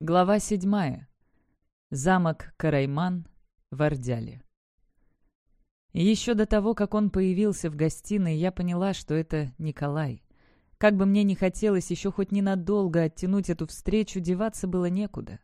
Глава седьмая. Замок Карайман в Ордяле. Еще до того, как он появился в гостиной, я поняла, что это Николай. Как бы мне ни хотелось еще хоть ненадолго оттянуть эту встречу, деваться было некуда.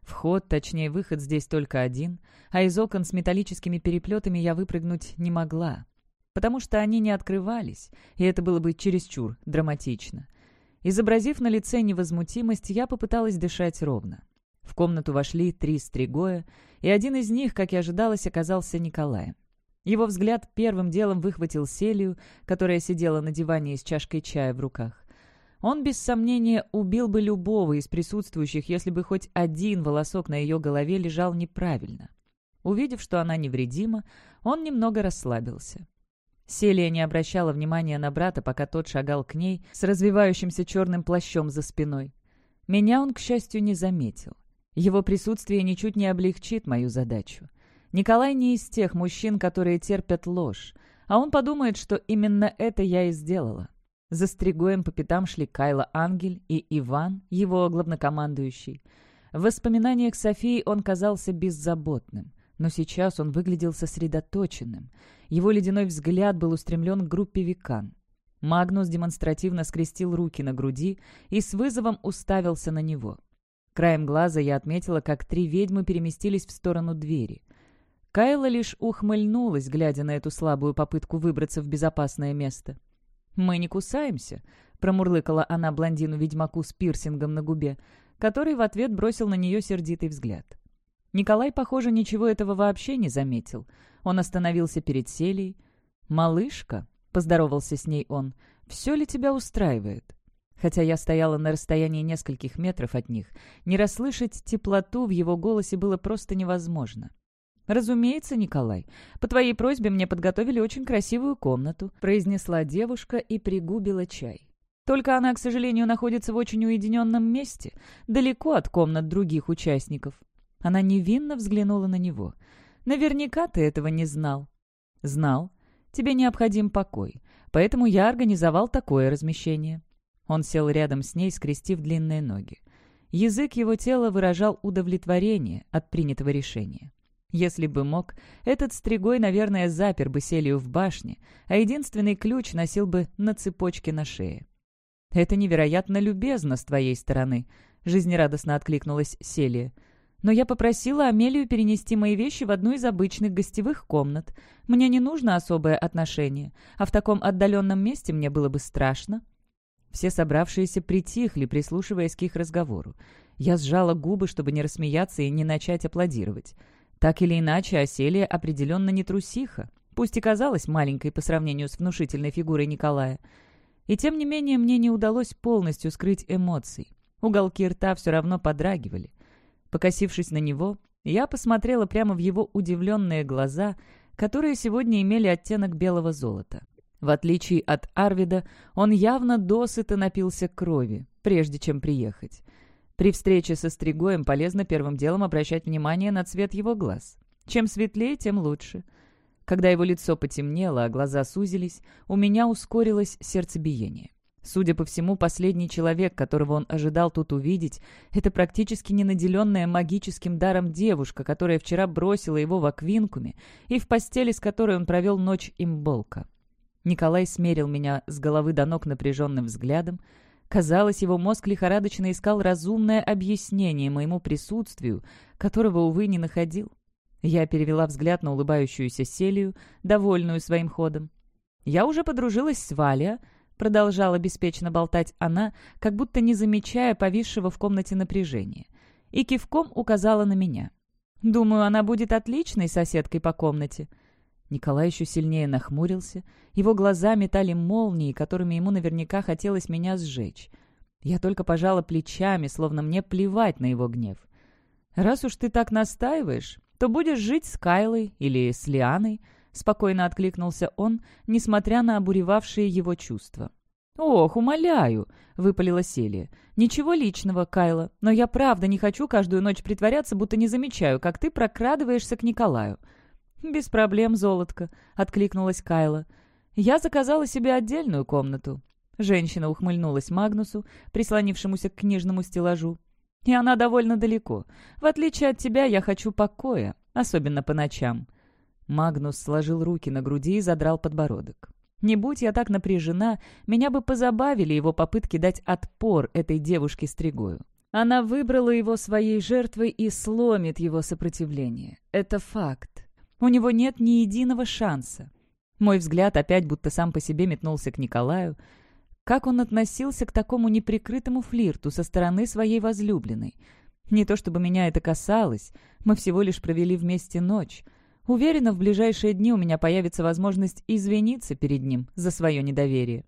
Вход, точнее выход здесь только один, а из окон с металлическими переплетами я выпрыгнуть не могла, потому что они не открывались, и это было бы чересчур драматично — Изобразив на лице невозмутимость, я попыталась дышать ровно. В комнату вошли три стригоя, и один из них, как и ожидалось, оказался Николаем. Его взгляд первым делом выхватил Селию, которая сидела на диване с чашкой чая в руках. Он, без сомнения, убил бы любого из присутствующих, если бы хоть один волосок на ее голове лежал неправильно. Увидев, что она невредима, он немного расслабился. Селия не обращала внимания на брата, пока тот шагал к ней с развивающимся черным плащом за спиной. Меня он, к счастью, не заметил. Его присутствие ничуть не облегчит мою задачу. Николай не из тех мужчин, которые терпят ложь, а он подумает, что именно это я и сделала. За Стригоем по пятам шли Кайла Ангель и Иван, его главнокомандующий. В воспоминаниях Софии он казался беззаботным, но сейчас он выглядел сосредоточенным — его ледяной взгляд был устремлен к группе векан. Магнус демонстративно скрестил руки на груди и с вызовом уставился на него. Краем глаза я отметила, как три ведьмы переместились в сторону двери. Кайла лишь ухмыльнулась, глядя на эту слабую попытку выбраться в безопасное место. «Мы не кусаемся», — промурлыкала она блондину-ведьмаку с пирсингом на губе, который в ответ бросил на нее сердитый взгляд. Николай, похоже, ничего этого вообще не заметил — он остановился перед Селией. «Малышка», — поздоровался с ней он, — «все ли тебя устраивает?» Хотя я стояла на расстоянии нескольких метров от них, не расслышать теплоту в его голосе было просто невозможно. «Разумеется, Николай. По твоей просьбе мне подготовили очень красивую комнату», произнесла девушка и пригубила чай. «Только она, к сожалению, находится в очень уединенном месте, далеко от комнат других участников». Она невинно взглянула на него — Наверняка ты этого не знал». «Знал. Тебе необходим покой. Поэтому я организовал такое размещение». Он сел рядом с ней, скрестив длинные ноги. Язык его тела выражал удовлетворение от принятого решения. Если бы мог, этот стригой, наверное, запер бы Селию в башне, а единственный ключ носил бы на цепочке на шее. «Это невероятно любезно с твоей стороны», — жизнерадостно откликнулась Селия. Но я попросила Амелию перенести мои вещи в одну из обычных гостевых комнат. Мне не нужно особое отношение, а в таком отдаленном месте мне было бы страшно». Все собравшиеся притихли, прислушиваясь к их разговору. Я сжала губы, чтобы не рассмеяться и не начать аплодировать. Так или иначе, Оселия определенно не трусиха, пусть и казалась маленькой по сравнению с внушительной фигурой Николая. И тем не менее мне не удалось полностью скрыть эмоций. Уголки рта все равно подрагивали. Покосившись на него, я посмотрела прямо в его удивленные глаза, которые сегодня имели оттенок белого золота. В отличие от Арвида, он явно досыта напился крови, прежде чем приехать. При встрече со Стригоем полезно первым делом обращать внимание на цвет его глаз. Чем светлее, тем лучше. Когда его лицо потемнело, а глаза сузились, у меня ускорилось сердцебиение. Судя по всему, последний человек, которого он ожидал тут увидеть, это практически ненаделенная магическим даром девушка, которая вчера бросила его в аквинкуме и в постели, с которой он провел ночь имболка. Николай смерил меня с головы до ног напряженным взглядом. Казалось, его мозг лихорадочно искал разумное объяснение моему присутствию, которого, увы, не находил. Я перевела взгляд на улыбающуюся Селию, довольную своим ходом. «Я уже подружилась с Валия», Продолжала беспечно болтать она, как будто не замечая повисшего в комнате напряжения. И кивком указала на меня. «Думаю, она будет отличной соседкой по комнате». Николай еще сильнее нахмурился. Его глаза метали молнии, которыми ему наверняка хотелось меня сжечь. Я только пожала плечами, словно мне плевать на его гнев. «Раз уж ты так настаиваешь, то будешь жить с Кайлой или с Лианой», — спокойно откликнулся он, несмотря на обуревавшие его чувства. «Ох, умоляю!» — выпалила Селия. «Ничего личного, Кайла, но я правда не хочу каждую ночь притворяться, будто не замечаю, как ты прокрадываешься к Николаю». «Без проблем, золотко», — откликнулась Кайла. «Я заказала себе отдельную комнату». Женщина ухмыльнулась Магнусу, прислонившемуся к книжному стеллажу. И она довольно далеко. В отличие от тебя, я хочу покоя, особенно по ночам». Магнус сложил руки на груди и задрал подбородок. Не будь я так напряжена, меня бы позабавили его попытки дать отпор этой девушке Стригою. Она выбрала его своей жертвой и сломит его сопротивление. Это факт. У него нет ни единого шанса. Мой взгляд опять будто сам по себе метнулся к Николаю. Как он относился к такому неприкрытому флирту со стороны своей возлюбленной? Не то чтобы меня это касалось, мы всего лишь провели вместе ночь. Уверена, в ближайшие дни у меня появится возможность извиниться перед ним за свое недоверие.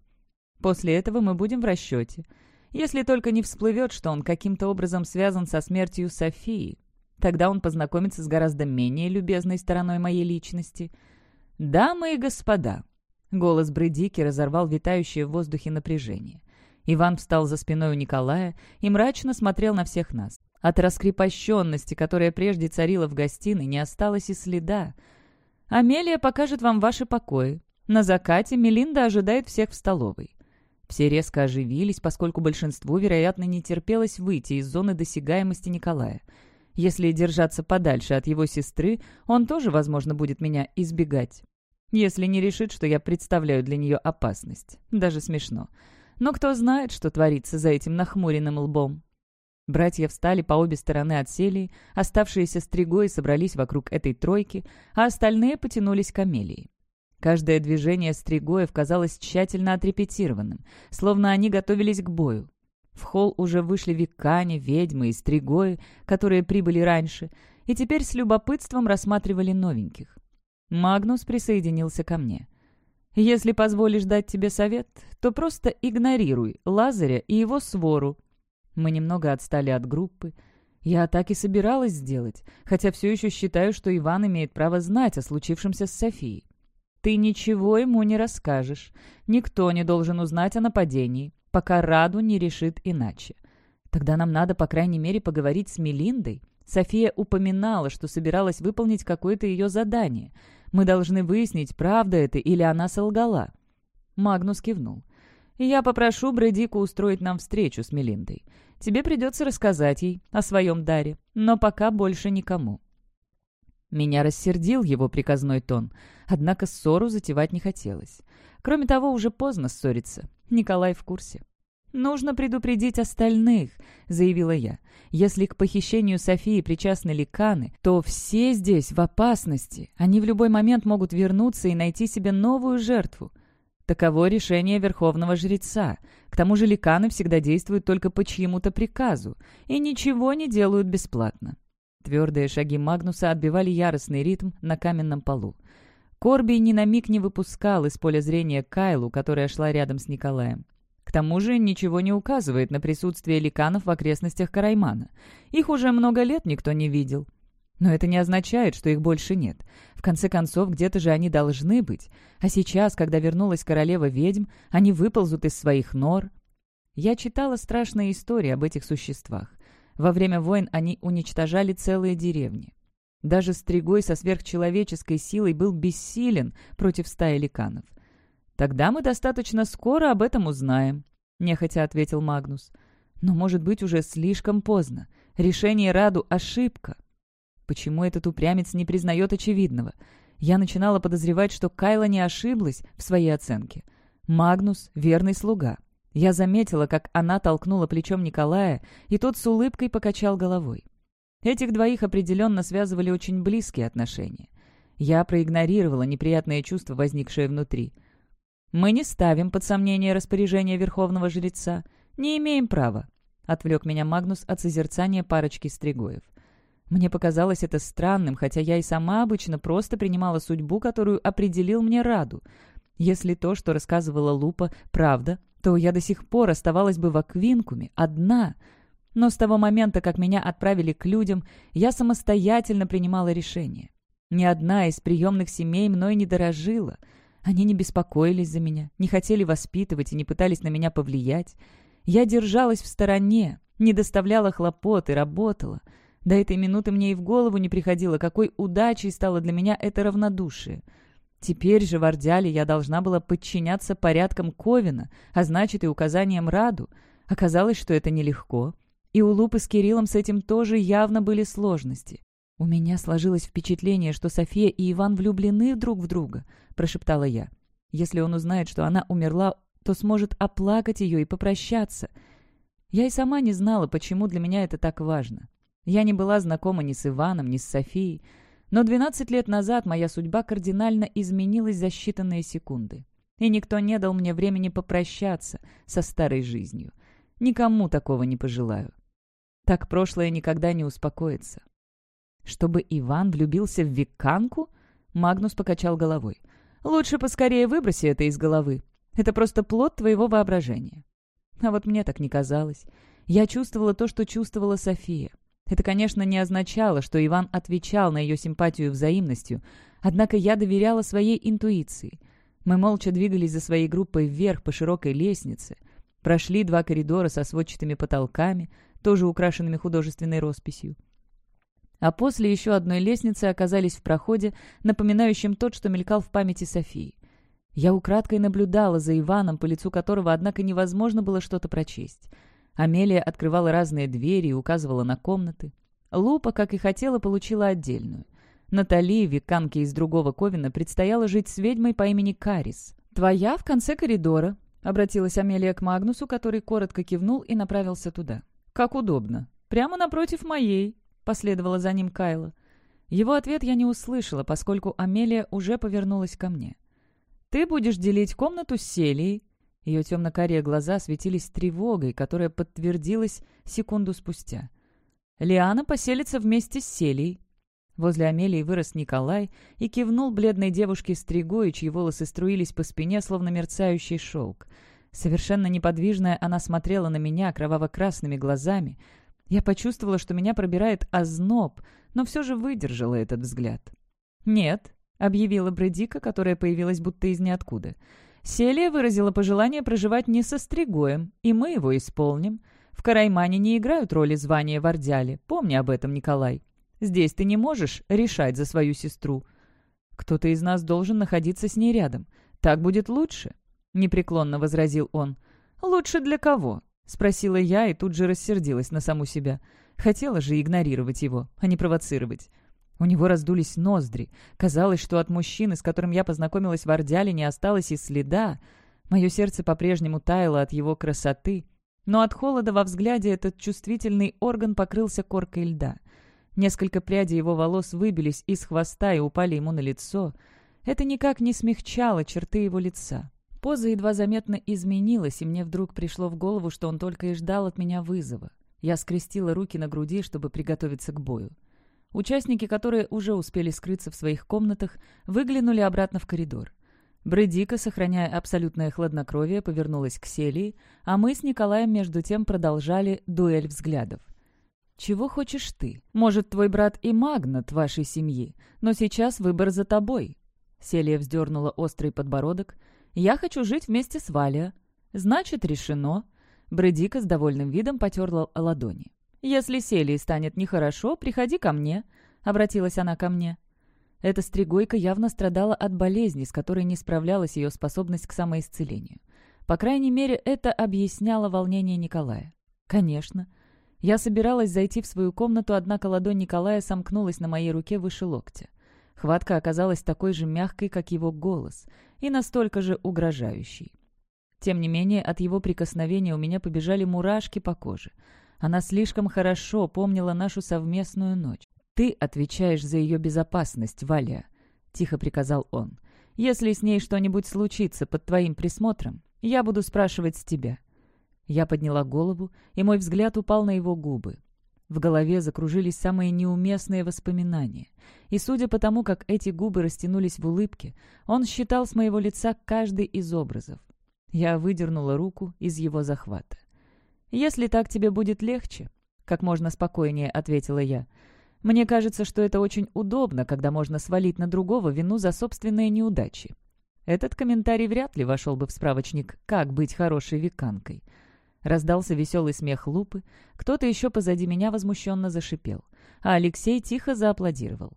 После этого мы будем в расчете. Если только не всплывет, что он каким-то образом связан со смертью Софии. Тогда он познакомится с гораздо менее любезной стороной моей личности. «Дамы и господа!» Голос Бредики разорвал витающее в воздухе напряжение. Иван встал за спиной у Николая и мрачно смотрел на всех нас. От раскрепощенности, которая прежде царила в гостиной, не осталось и следа. «Амелия покажет вам ваши покои. На закате Мелинда ожидает всех в столовой». Все резко оживились, поскольку большинству, вероятно, не терпелось выйти из зоны досягаемости Николая. Если держаться подальше от его сестры, он тоже, возможно, будет меня избегать. Если не решит, что я представляю для нее опасность. Даже смешно. Но кто знает, что творится за этим нахмуренным лбом. Братья встали по обе стороны от селии, оставшиеся стригой собрались вокруг этой тройки, а остальные потянулись к Амелии. Каждое движение стригоев казалось тщательно отрепетированным, словно они готовились к бою. В холл уже вышли викане, ведьмы и стригои, которые прибыли раньше, и теперь с любопытством рассматривали новеньких. Магнус присоединился ко мне. «Если позволишь дать тебе совет, то просто игнорируй Лазаря и его свору», мы немного отстали от группы. Я так и собиралась сделать, хотя все еще считаю, что Иван имеет право знать о случившемся с Софией. Ты ничего ему не расскажешь. Никто не должен узнать о нападении, пока Раду не решит иначе. Тогда нам надо, по крайней мере, поговорить с Мелиндой. София упоминала, что собиралась выполнить какое-то ее задание. Мы должны выяснить, правда это или она солгала. Магнус кивнул. «Я попрошу Брэдику устроить нам встречу с Мелиндой. Тебе придется рассказать ей о своем даре, но пока больше никому». Меня рассердил его приказной тон, однако ссору затевать не хотелось. Кроме того, уже поздно ссориться. Николай в курсе. «Нужно предупредить остальных», — заявила я. «Если к похищению Софии причастны ликаны, то все здесь в опасности. Они в любой момент могут вернуться и найти себе новую жертву. Таково решение верховного жреца. К тому же ликаны всегда действуют только по чьему-то приказу и ничего не делают бесплатно. Твердые шаги Магнуса отбивали яростный ритм на каменном полу. Корби ни на миг не выпускал из поля зрения Кайлу, которая шла рядом с Николаем. К тому же ничего не указывает на присутствие ликанов в окрестностях Караймана. Их уже много лет никто не видел. Но это не означает, что их больше нет. В конце концов, где-то же они должны быть. А сейчас, когда вернулась королева ведьм, они выползут из своих нор. Я читала страшные истории об этих существах. Во время войн они уничтожали целые деревни. Даже Стригой со сверхчеловеческой силой был бессилен против стаи ликанов. «Тогда мы достаточно скоро об этом узнаем», — нехотя ответил Магнус. «Но, может быть, уже слишком поздно. Решение Раду — ошибка». Почему этот упрямец не признает очевидного? Я начинала подозревать, что Кайла не ошиблась в своей оценке. Магнус — верный слуга. Я заметила, как она толкнула плечом Николая, и тот с улыбкой покачал головой. Этих двоих определенно связывали очень близкие отношения. Я проигнорировала неприятное чувство, возникшее внутри. «Мы не ставим под сомнение распоряжение Верховного Жреца. Не имеем права», — отвлек меня Магнус от созерцания парочки стригоев. Мне показалось это странным, хотя я и сама обычно просто принимала судьбу, которую определил мне Раду. Если то, что рассказывала Лупа, правда, то я до сих пор оставалась бы в Аквинкуме, одна. Но с того момента, как меня отправили к людям, я самостоятельно принимала решение. Ни одна из приемных семей мной не дорожила. Они не беспокоились за меня, не хотели воспитывать и не пытались на меня повлиять. Я держалась в стороне, не доставляла хлопот и работала — до этой минуты мне и в голову не приходило, какой удачей стало для меня это равнодушие. Теперь же в Ордяле я должна была подчиняться порядкам Ковина, а значит и указаниям Раду. Оказалось, что это нелегко. И у Лупы с Кириллом с этим тоже явно были сложности. «У меня сложилось впечатление, что София и Иван влюблены друг в друга», — прошептала я. «Если он узнает, что она умерла, то сможет оплакать ее и попрощаться». Я и сама не знала, почему для меня это так важно. Я не была знакома ни с Иваном, ни с Софией, но 12 лет назад моя судьба кардинально изменилась за считанные секунды. И никто не дал мне времени попрощаться со старой жизнью. Никому такого не пожелаю. Так прошлое никогда не успокоится. Чтобы Иван влюбился в Виканку? Магнус покачал головой. Лучше поскорее выброси это из головы. Это просто плод твоего воображения. А вот мне так не казалось. Я чувствовала то, что чувствовала София. Это, конечно, не означало, что Иван отвечал на ее симпатию взаимностью, однако я доверяла своей интуиции. Мы молча двигались за своей группой вверх по широкой лестнице, прошли два коридора со сводчатыми потолками, тоже украшенными художественной росписью. А после еще одной лестницы оказались в проходе, напоминающем тот, что мелькал в памяти Софии. Я украдкой наблюдала за Иваном, по лицу которого, однако, невозможно было что-то прочесть. Амелия открывала разные двери и указывала на комнаты. Лупа, как и хотела, получила отдельную. Натали, веканке из другого Ковина, предстояло жить с ведьмой по имени Карис. «Твоя в конце коридора», — обратилась Амелия к Магнусу, который коротко кивнул и направился туда. «Как удобно. Прямо напротив моей», — последовала за ним Кайла. Его ответ я не услышала, поскольку Амелия уже повернулась ко мне. «Ты будешь делить комнату с Селией, ее темно-карие глаза светились тревогой, которая подтвердилась секунду спустя. «Лиана поселится вместе с Селией». Возле Амелии вырос Николай и кивнул бледной девушке стригой, чьи волосы струились по спине, словно мерцающий шелк. Совершенно неподвижная она смотрела на меня кроваво-красными глазами. Я почувствовала, что меня пробирает озноб, но все же выдержала этот взгляд. «Нет», — объявила Бредика, которая появилась будто из ниоткуда, — Селия выразила пожелание проживать не со Стригоем, и мы его исполним. В Караймане не играют роли звания вардяли. Помни об этом, Николай. Здесь ты не можешь решать за свою сестру. Кто-то из нас должен находиться с ней рядом. Так будет лучше», — непреклонно возразил он. «Лучше для кого?» — спросила я и тут же рассердилась на саму себя. Хотела же игнорировать его, а не провоцировать. У него раздулись ноздри. Казалось, что от мужчины, с которым я познакомилась в Ордяле, не осталось и следа. Мое сердце по-прежнему таяло от его красоты. Но от холода во взгляде этот чувствительный орган покрылся коркой льда. Несколько прядей его волос выбились из хвоста и упали ему на лицо. Это никак не смягчало черты его лица. Поза едва заметно изменилась, и мне вдруг пришло в голову, что он только и ждал от меня вызова. Я скрестила руки на груди, чтобы приготовиться к бою. Участники, которые уже успели скрыться в своих комнатах, выглянули обратно в коридор. Бредика, сохраняя абсолютное хладнокровие, повернулась к Селии, а мы с Николаем между тем продолжали дуэль взглядов. «Чего хочешь ты? Может, твой брат и магнат вашей семьи, но сейчас выбор за тобой». Селия вздернула острый подбородок. «Я хочу жить вместе с Валия». «Значит, решено». Бредика с довольным видом потерла ладони. «Если Селии станет нехорошо, приходи ко мне», — обратилась она ко мне. Эта стригойка явно страдала от болезни, с которой не справлялась ее способность к самоисцелению. По крайней мере, это объясняло волнение Николая. «Конечно». Я собиралась зайти в свою комнату, однако ладонь Николая сомкнулась на моей руке выше локтя. Хватка оказалась такой же мягкой, как его голос, и настолько же угрожающей. Тем не менее, от его прикосновения у меня побежали мурашки по коже — она слишком хорошо помнила нашу совместную ночь. «Ты отвечаешь за ее безопасность, Валя», — тихо приказал он. «Если с ней что-нибудь случится под твоим присмотром, я буду спрашивать с тебя». Я подняла голову, и мой взгляд упал на его губы. В голове закружились самые неуместные воспоминания. И судя по тому, как эти губы растянулись в улыбке, он считал с моего лица каждый из образов. Я выдернула руку из его захвата. «Если так тебе будет легче», — как можно спокойнее ответила я. «Мне кажется, что это очень удобно, когда можно свалить на другого вину за собственные неудачи». Этот комментарий вряд ли вошел бы в справочник «Как быть хорошей веканкой». Раздался веселый смех Лупы, кто-то еще позади меня возмущенно зашипел, а Алексей тихо зааплодировал.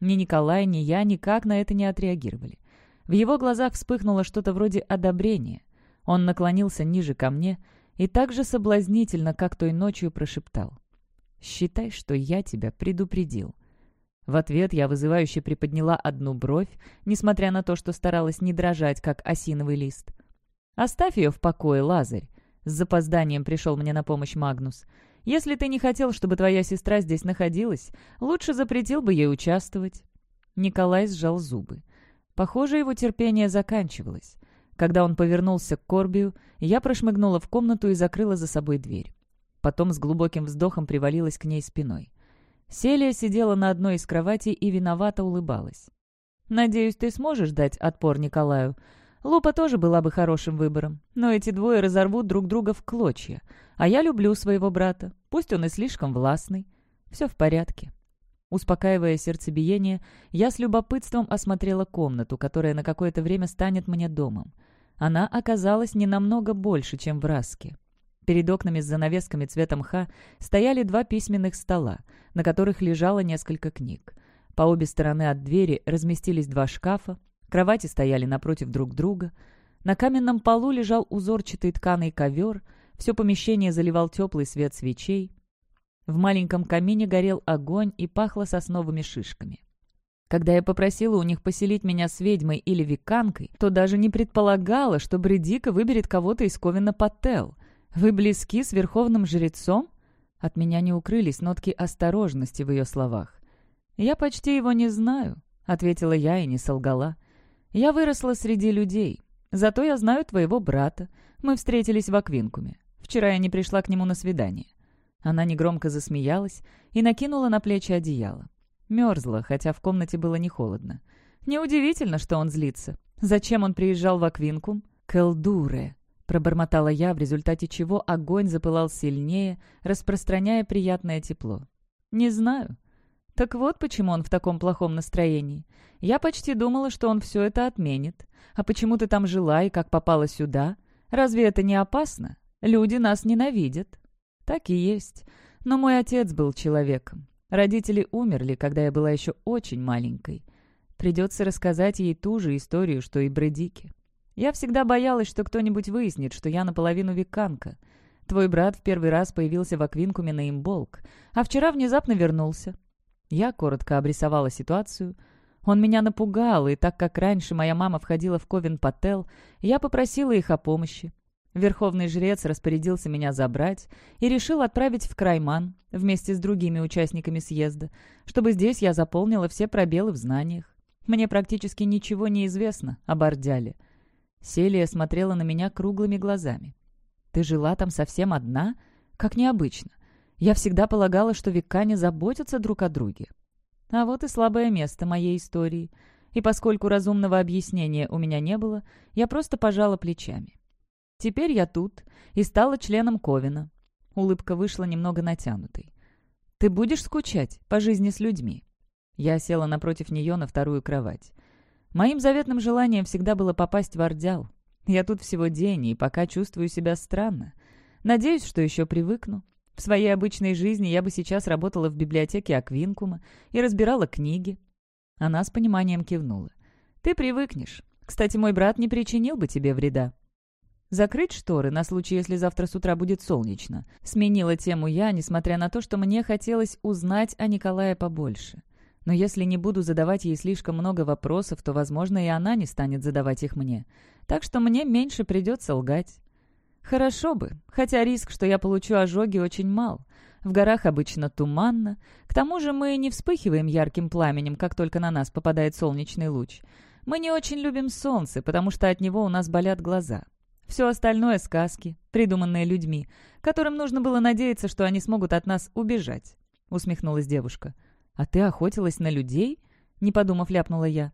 Ни Николай, ни я никак на это не отреагировали. В его глазах вспыхнуло что-то вроде одобрения. Он наклонился ниже ко мне и так же соблазнительно, как той ночью прошептал. «Считай, что я тебя предупредил». В ответ я вызывающе приподняла одну бровь, несмотря на то, что старалась не дрожать, как осиновый лист. «Оставь ее в покое, Лазарь!» С запозданием пришел мне на помощь Магнус. «Если ты не хотел, чтобы твоя сестра здесь находилась, лучше запретил бы ей участвовать». Николай сжал зубы. Похоже, его терпение заканчивалось. Когда он повернулся к Корбию, я прошмыгнула в комнату и закрыла за собой дверь. Потом с глубоким вздохом привалилась к ней спиной. Селия сидела на одной из кроватей и виновато улыбалась. «Надеюсь, ты сможешь дать отпор Николаю. Лупа тоже была бы хорошим выбором, но эти двое разорвут друг друга в клочья. А я люблю своего брата, пусть он и слишком властный. Все в порядке». Успокаивая сердцебиение, я с любопытством осмотрела комнату, которая на какое-то время станет мне домом. Она оказалась не намного больше, чем в Раске. Перед окнами с занавесками цвета мха стояли два письменных стола, на которых лежало несколько книг. По обе стороны от двери разместились два шкафа, кровати стояли напротив друг друга. На каменном полу лежал узорчатый тканый ковер, все помещение заливал теплый свет свечей. В маленьком камине горел огонь и пахло сосновыми шишками. Когда я попросила у них поселить меня с ведьмой или виканкой, то даже не предполагала, что Бредика выберет кого-то из Ковина Паттел. Вы близки с верховным жрецом?» От меня не укрылись нотки осторожности в ее словах. «Я почти его не знаю», — ответила я и не солгала. «Я выросла среди людей. Зато я знаю твоего брата. Мы встретились в Аквинкуме. Вчера я не пришла к нему на свидание». Она негромко засмеялась и накинула на плечи одеяло. Мерзла, хотя в комнате было не холодно. Неудивительно, что он злится. Зачем он приезжал в Аквинкум? Келдуре. Пробормотала я, в результате чего огонь запылал сильнее, распространяя приятное тепло. «Не знаю». «Так вот почему он в таком плохом настроении. Я почти думала, что он все это отменит. А почему ты там жила и как попала сюда? Разве это не опасно? Люди нас ненавидят». «Так и есть. Но мой отец был человеком. Родители умерли, когда я была еще очень маленькой. Придется рассказать ей ту же историю, что и Бредике. Я всегда боялась, что кто-нибудь выяснит, что я наполовину веканка. Твой брат в первый раз появился в Аквинкуме на имболк, а вчера внезапно вернулся. Я коротко обрисовала ситуацию. Он меня напугал, и так как раньше моя мама входила в Ковен Паттел, я попросила их о помощи. Верховный жрец распорядился меня забрать и решил отправить в Крайман вместе с другими участниками съезда, чтобы здесь я заполнила все пробелы в знаниях. Мне практически ничего не известно об Ордяле. Селия смотрела на меня круглыми глазами. «Ты жила там совсем одна? Как необычно. Я всегда полагала, что векане заботятся друг о друге. А вот и слабое место моей истории. И поскольку разумного объяснения у меня не было, я просто пожала плечами. Теперь я тут и стала членом Ковина. Улыбка вышла немного натянутой. «Ты будешь скучать по жизни с людьми?» Я села напротив нее на вторую кровать. Моим заветным желанием всегда было попасть в Ордял. Я тут всего день, и пока чувствую себя странно. Надеюсь, что еще привыкну. В своей обычной жизни я бы сейчас работала в библиотеке Аквинкума и разбирала книги. Она с пониманием кивнула. «Ты привыкнешь. Кстати, мой брат не причинил бы тебе вреда». «Закрыть шторы на случай, если завтра с утра будет солнечно», — сменила тему я, несмотря на то, что мне хотелось узнать о Николае побольше. Но если не буду задавать ей слишком много вопросов, то, возможно, и она не станет задавать их мне. Так что мне меньше придется лгать. Хорошо бы, хотя риск, что я получу ожоги, очень мал. В горах обычно туманно. К тому же мы не вспыхиваем ярким пламенем, как только на нас попадает солнечный луч. Мы не очень любим солнце, потому что от него у нас болят глаза. Все остальное — сказки, придуманные людьми, которым нужно было надеяться, что они смогут от нас убежать», — усмехнулась девушка. «А ты охотилась на людей?» — не подумав, ляпнула я.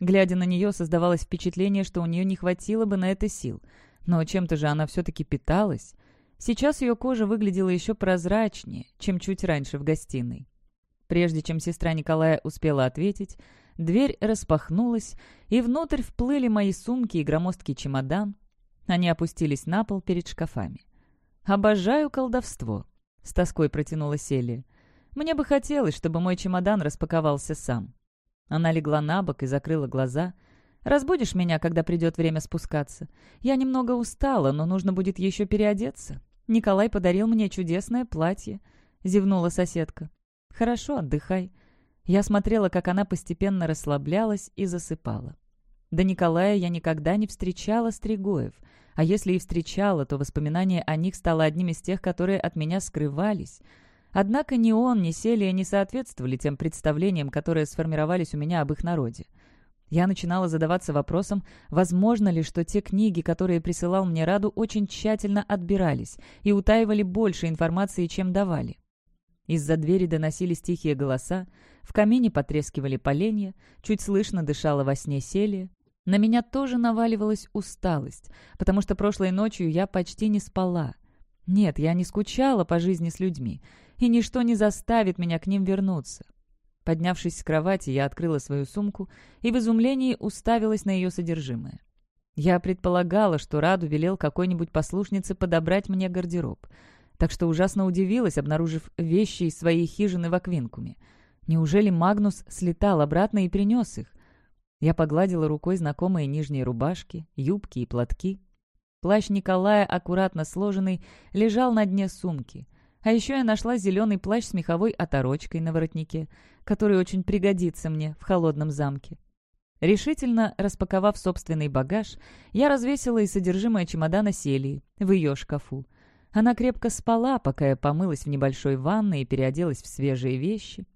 Глядя на нее, создавалось впечатление, что у нее не хватило бы на это сил. Но чем-то же она все-таки питалась. Сейчас ее кожа выглядела еще прозрачнее, чем чуть раньше в гостиной. Прежде чем сестра Николая успела ответить, дверь распахнулась, и внутрь вплыли мои сумки и громоздкий чемодан. Они опустились на пол перед шкафами. «Обожаю колдовство», — с тоской протянула Селия. Мне бы хотелось, чтобы мой чемодан распаковался сам. Она легла на бок и закрыла глаза. Разбудишь меня, когда придет время спускаться. Я немного устала, но нужно будет еще переодеться. Николай подарил мне чудесное платье», — зевнула соседка. «Хорошо, отдыхай». Я смотрела, как она постепенно расслаблялась и засыпала. До Николая я никогда не встречала Стригоев, а если и встречала, то воспоминание о них стало одним из тех, которые от меня скрывались. Однако ни он, ни Селия не соответствовали тем представлениям, которые сформировались у меня об их народе. Я начинала задаваться вопросом, возможно ли, что те книги, которые присылал мне Раду, очень тщательно отбирались и утаивали больше информации, чем давали. Из-за двери доносились тихие голоса, в камине потрескивали поленья, чуть слышно дышала во сне Селия. На меня тоже наваливалась усталость, потому что прошлой ночью я почти не спала. Нет, я не скучала по жизни с людьми, и ничто не заставит меня к ним вернуться. Поднявшись с кровати, я открыла свою сумку и в изумлении уставилась на ее содержимое. Я предполагала, что Раду велел какой-нибудь послушнице подобрать мне гардероб, так что ужасно удивилась, обнаружив вещи из своей хижины в Аквинкуме. Неужели Магнус слетал обратно и принес их? Я погладила рукой знакомые нижние рубашки, юбки и платки. Плащ Николая, аккуратно сложенный, лежал на дне сумки. А еще я нашла зеленый плащ с меховой оторочкой на воротнике, который очень пригодится мне в холодном замке. Решительно распаковав собственный багаж, я развесила и содержимое чемодана Селии в ее шкафу. Она крепко спала, пока я помылась в небольшой ванной и переоделась в свежие вещи.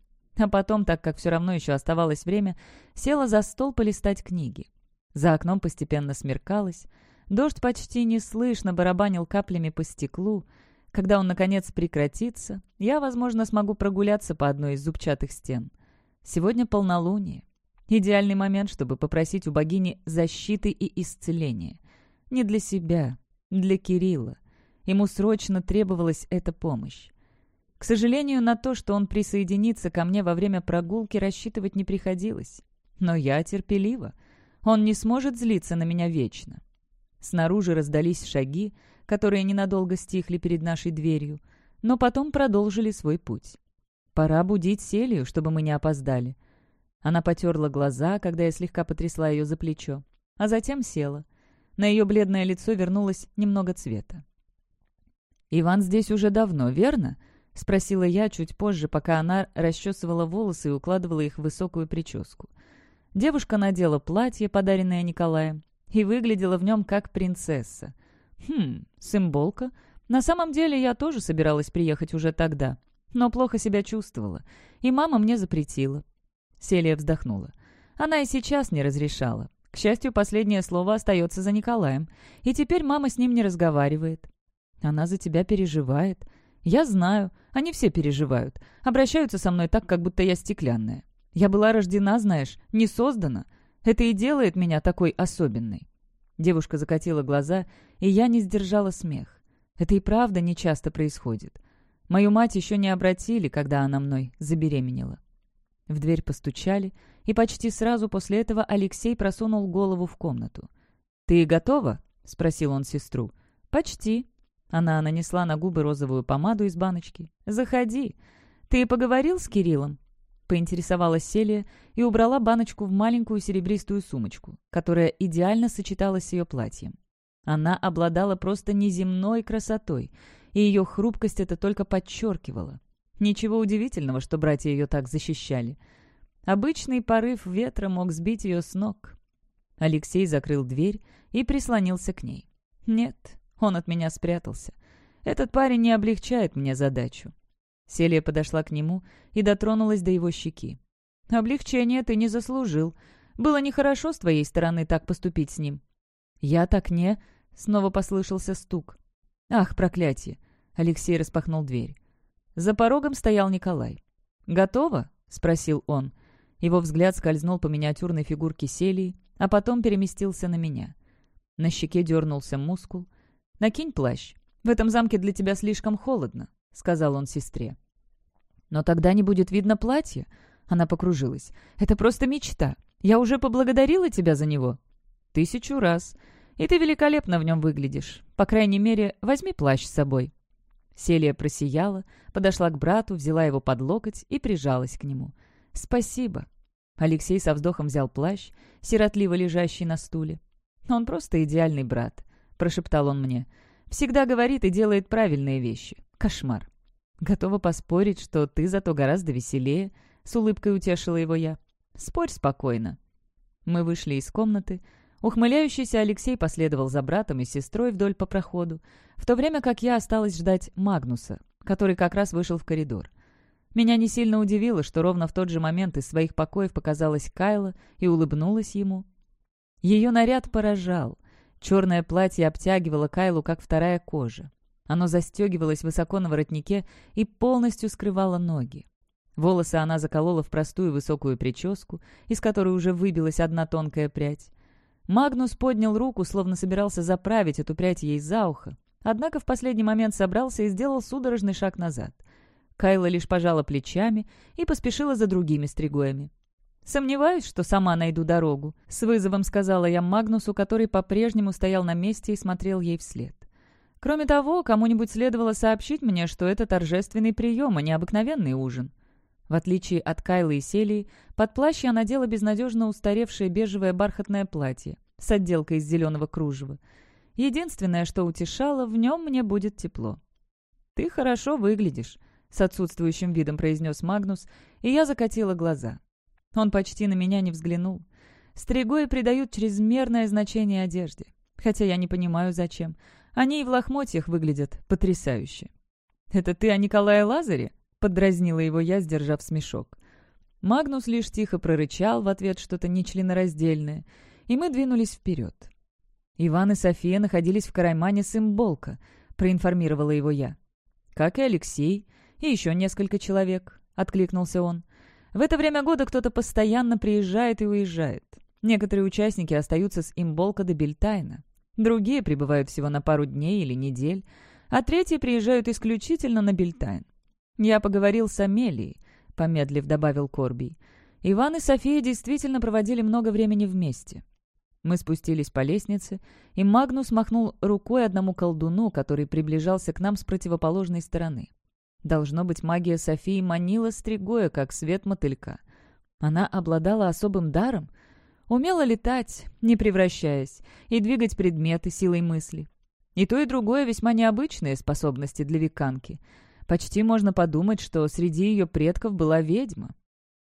А потом, так как все равно еще оставалось время, села за стол полистать книги. За окном постепенно смеркалось. Дождь почти неслышно барабанил каплями по стеклу, когда он, наконец, прекратится, я, возможно, смогу прогуляться по одной из зубчатых стен. Сегодня полнолуние. Идеальный момент, чтобы попросить у богини защиты и исцеления. Не для себя, для Кирилла. Ему срочно требовалась эта помощь. К сожалению, на то, что он присоединится ко мне во время прогулки, рассчитывать не приходилось. Но я терпелива. Он не сможет злиться на меня вечно. Снаружи раздались шаги, которые ненадолго стихли перед нашей дверью, но потом продолжили свой путь. Пора будить Селию, чтобы мы не опоздали. Она потерла глаза, когда я слегка потрясла ее за плечо, а затем села. На ее бледное лицо вернулось немного цвета. «Иван здесь уже давно, верно?» — спросила я чуть позже, пока она расчесывала волосы и укладывала их в высокую прическу. Девушка надела платье, подаренное Николаем, и выглядела в нем как принцесса. Хм, символка. На самом деле я тоже собиралась приехать уже тогда, но плохо себя чувствовала, и мама мне запретила. Селия вздохнула. Она и сейчас не разрешала. К счастью, последнее слово остается за Николаем, и теперь мама с ним не разговаривает. Она за тебя переживает. Я знаю, они все переживают. Обращаются со мной так, как будто я стеклянная. Я была рождена, знаешь, не создана. Это и делает меня такой особенной. Девушка закатила глаза, и я не сдержала смех. Это и правда не часто происходит. Мою мать еще не обратили, когда она мной забеременела. В дверь постучали, и почти сразу после этого Алексей просунул голову в комнату. «Ты готова?» — спросил он сестру. «Почти». Она нанесла на губы розовую помаду из баночки. «Заходи. Ты поговорил с Кириллом?» поинтересовалась Селия и убрала баночку в маленькую серебристую сумочку, которая идеально сочеталась с ее платьем. Она обладала просто неземной красотой, и ее хрупкость это только подчеркивала. Ничего удивительного, что братья ее так защищали. Обычный порыв ветра мог сбить ее с ног. Алексей закрыл дверь и прислонился к ней. «Нет, он от меня спрятался. Этот парень не облегчает мне задачу. Селия подошла к нему и дотронулась до его щеки. «Облегчение ты не заслужил. Было нехорошо с твоей стороны так поступить с ним». «Я так не...» — снова послышался стук. «Ах, проклятие!» — Алексей распахнул дверь. За порогом стоял Николай. «Готово?» — спросил он. Его взгляд скользнул по миниатюрной фигурке Селии, а потом переместился на меня. На щеке дернулся мускул. «Накинь плащ. В этом замке для тебя слишком холодно», — сказал он сестре. «Но тогда не будет видно платье». Она покружилась. «Это просто мечта. Я уже поблагодарила тебя за него». «Тысячу раз. И ты великолепно в нем выглядишь. По крайней мере, возьми плащ с собой». Селия просияла, подошла к брату, взяла его под локоть и прижалась к нему. «Спасибо». Алексей со вздохом взял плащ, сиротливо лежащий на стуле. «Он просто идеальный брат», — прошептал он мне. «Всегда говорит и делает правильные вещи. Кошмар». «Готова поспорить, что ты зато гораздо веселее», — с улыбкой утешила его я. «Спорь спокойно». Мы вышли из комнаты. Ухмыляющийся Алексей последовал за братом и сестрой вдоль по проходу, в то время как я осталась ждать Магнуса, который как раз вышел в коридор. Меня не сильно удивило, что ровно в тот же момент из своих покоев показалась Кайла и улыбнулась ему. Ее наряд поражал. Черное платье обтягивало Кайлу, как вторая кожа. Оно застегивалось высоко на воротнике и полностью скрывало ноги. Волосы она заколола в простую высокую прическу, из которой уже выбилась одна тонкая прядь. Магнус поднял руку, словно собирался заправить эту прядь ей за ухо, однако в последний момент собрался и сделал судорожный шаг назад — Кайла лишь пожала плечами и поспешила за другими стригоями. «Сомневаюсь, что сама найду дорогу», — с вызовом сказала я Магнусу, который по-прежнему стоял на месте и смотрел ей вслед. «Кроме того, кому-нибудь следовало сообщить мне, что это торжественный прием, а не обыкновенный ужин». В отличие от Кайлы и Селии, под плащ я надела безнадежно устаревшее бежевое бархатное платье с отделкой из зеленого кружева. Единственное, что утешало, в нем мне будет тепло. «Ты хорошо выглядишь», с отсутствующим видом произнес Магнус, и я закатила глаза. Он почти на меня не взглянул. Стригои придают чрезмерное значение одежде. Хотя я не понимаю, зачем. Они и в лохмотьях выглядят потрясающе. «Это ты о Николае Лазаре?» — подразнила его я, сдержав смешок. Магнус лишь тихо прорычал в ответ что-то нечленораздельное, и мы двинулись вперед. «Иван и София находились в Караймане с имболка», — проинформировала его я. «Как и Алексей», «И еще несколько человек», — откликнулся он. «В это время года кто-то постоянно приезжает и уезжает. Некоторые участники остаются с имболка до Бельтайна. Другие прибывают всего на пару дней или недель, а третьи приезжают исключительно на Бельтайн. Я поговорил с Амелией», — помедлив добавил Корби. «Иван и София действительно проводили много времени вместе». Мы спустились по лестнице, и Магнус махнул рукой одному колдуну, который приближался к нам с противоположной стороны. Должно быть, магия Софии манила Стригоя, как свет мотылька. Она обладала особым даром, умела летать, не превращаясь, и двигать предметы силой мысли. И то, и другое весьма необычные способности для веканки. Почти можно подумать, что среди ее предков была ведьма.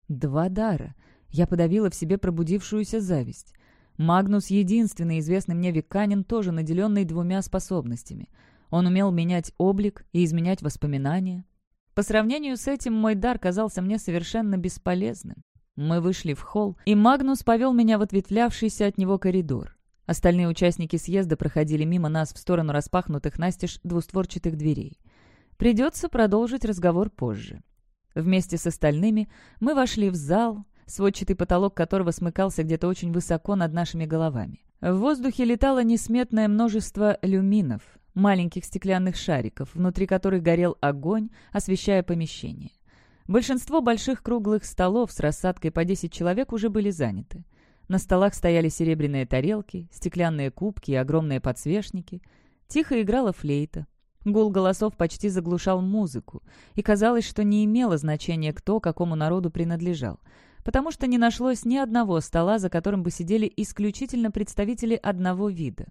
Два дара. Я подавила в себе пробудившуюся зависть. Магнус — единственный известный мне веканин, тоже наделенный двумя способностями — он умел менять облик и изменять воспоминания. По сравнению с этим мой дар казался мне совершенно бесполезным. Мы вышли в холл, и Магнус повел меня в ответвлявшийся от него коридор. Остальные участники съезда проходили мимо нас в сторону распахнутых настежь двустворчатых дверей. Придется продолжить разговор позже. Вместе с остальными мы вошли в зал, сводчатый потолок которого смыкался где-то очень высоко над нашими головами. В воздухе летало несметное множество люминов, маленьких стеклянных шариков, внутри которых горел огонь, освещая помещение. Большинство больших круглых столов с рассадкой по 10 человек уже были заняты. На столах стояли серебряные тарелки, стеклянные кубки и огромные подсвечники. Тихо играла флейта. Гул голосов почти заглушал музыку, и казалось, что не имело значения, кто какому народу принадлежал, потому что не нашлось ни одного стола, за которым бы сидели исключительно представители одного вида.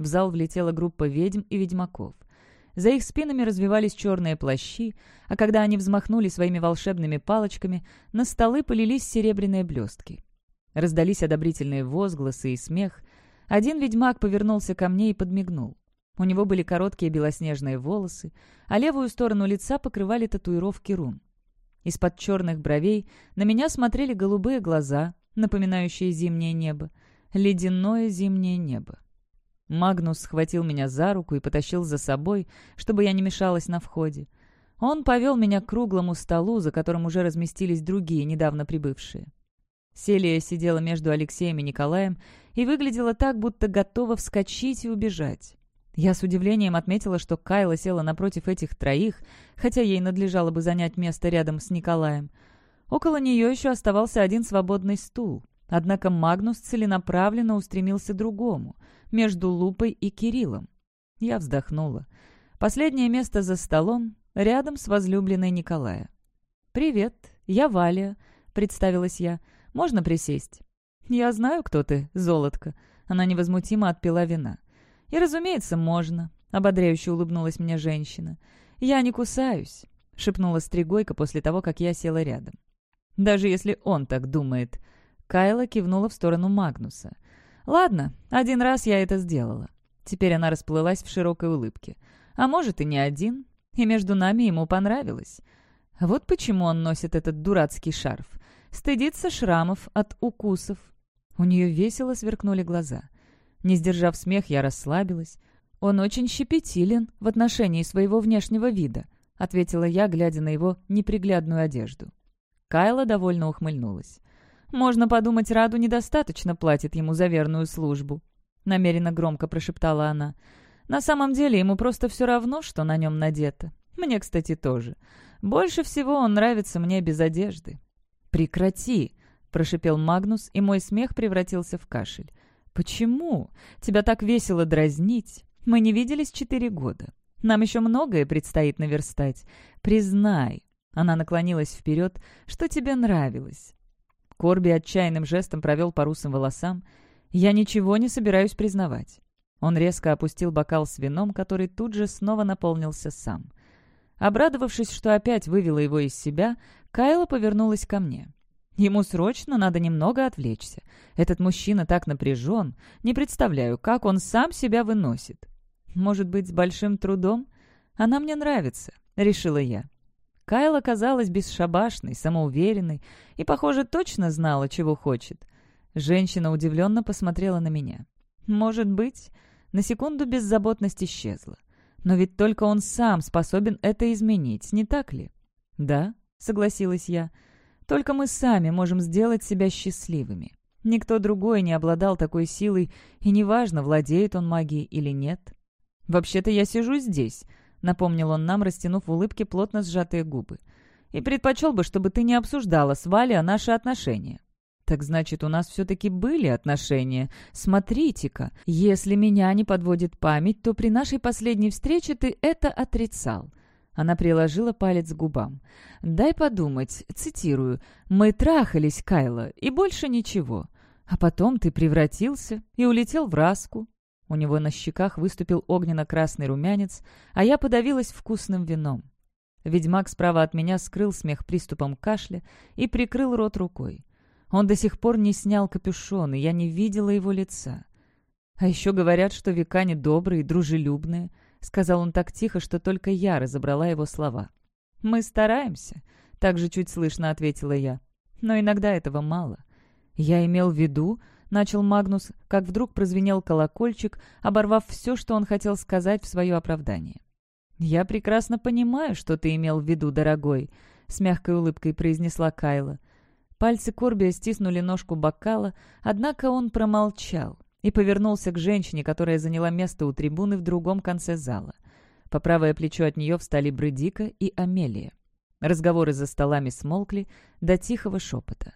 В зал влетела группа ведьм и ведьмаков. За их спинами развивались черные плащи, а когда они взмахнули своими волшебными палочками, на столы полились серебряные блестки. Раздались одобрительные возгласы и смех. Один ведьмак повернулся ко мне и подмигнул. У него были короткие белоснежные волосы, а левую сторону лица покрывали татуировки рун. Из-под черных бровей на меня смотрели голубые глаза, напоминающие зимнее небо. Ледяное зимнее небо. Магнус схватил меня за руку и потащил за собой, чтобы я не мешалась на входе. Он повел меня к круглому столу, за которым уже разместились другие, недавно прибывшие. Селия сидела между Алексеем и Николаем и выглядела так, будто готова вскочить и убежать. Я с удивлением отметила, что Кайла села напротив этих троих, хотя ей надлежало бы занять место рядом с Николаем. Около нее еще оставался один свободный стул. Однако Магнус целенаправленно устремился другому — между Лупой и Кириллом. Я вздохнула. Последнее место за столом, рядом с возлюбленной Николая. «Привет, я Валя», — представилась я. Можно присесть?» «Я знаю, кто ты, золотко». Она невозмутимо отпила вина. «И, разумеется, можно», — ободряюще улыбнулась мне женщина. «Я не кусаюсь», — шепнула Стригойка после того, как я села рядом. «Даже если он так думает». Кайла кивнула в сторону Магнуса. «Ладно, один раз я это сделала». Теперь она расплылась в широкой улыбке. «А может, и не один. И между нами ему понравилось. Вот почему он носит этот дурацкий шарф. Стыдится шрамов от укусов. У нее весело сверкнули глаза. Не сдержав смех, я расслабилась. «Он очень щепетилен в отношении своего внешнего вида», ответила я, глядя на его неприглядную одежду. Кайла довольно ухмыльнулась. «Можно подумать, Раду недостаточно платит ему за верную службу», намеренно громко прошептала она. «На самом деле ему просто все равно, что на нем надето. Мне, кстати, тоже. Больше всего он нравится мне без одежды». «Прекрати!» — прошипел Магнус, и мой смех превратился в кашель. «Почему? Тебя так весело дразнить. Мы не виделись четыре года. Нам еще многое предстоит наверстать. Признай». Она наклонилась вперед, что тебе нравилось. Корби отчаянным жестом провел по русым волосам. «Я ничего не собираюсь признавать». Он резко опустил бокал с вином, который тут же снова наполнился сам. Обрадовавшись, что опять вывела его из себя, Кайла повернулась ко мне. Ему срочно надо немного отвлечься. Этот мужчина так напряжен. Не представляю, как он сам себя выносит. Может быть, с большим трудом? Она мне нравится, решила я. Кайла казалась бесшабашной, самоуверенной и, похоже, точно знала, чего хочет. Женщина удивленно посмотрела на меня. Может быть, на секунду беззаботность исчезла. Но ведь только он сам способен это изменить, не так ли? «Да», — согласилась я, — «только мы сами можем сделать себя счастливыми. Никто другой не обладал такой силой, и неважно, владеет он магией или нет». «Вообще-то я сижу здесь», — напомнил он нам, растянув в улыбке плотно сжатые губы. «И предпочел бы, чтобы ты не обсуждала с Валей наши отношения». «Так значит, у нас все-таки были отношения. Смотрите-ка, если меня не подводит память, то при нашей последней встрече ты это отрицал». Она приложила палец к губам. «Дай подумать, цитирую, «Мы трахались, Кайла, и больше ничего. А потом ты превратился и улетел в Раску». У него на щеках выступил огненно-красный румянец, а я подавилась вкусным вином. Ведьмак справа от меня скрыл смех приступом кашля и прикрыл рот рукой. Он до сих пор не снял капюшон, и я не видела его лица. А еще говорят, что векане добрые, дружелюбные. Сказал он так тихо, что только я разобрала его слова. «Мы стараемся», — так же чуть слышно ответила я. «Но иногда этого мало». «Я имел в виду», — начал Магнус, как вдруг прозвенел колокольчик, оборвав все, что он хотел сказать в свое оправдание. «Я прекрасно понимаю, что ты имел в виду, дорогой», — с мягкой улыбкой произнесла Кайла. Пальцы Корбия стиснули ножку бокала, однако он промолчал и повернулся к женщине, которая заняла место у трибуны в другом конце зала. По правое плечо от нее встали Брыдика и Амелия. Разговоры за столами смолкли до тихого шепота.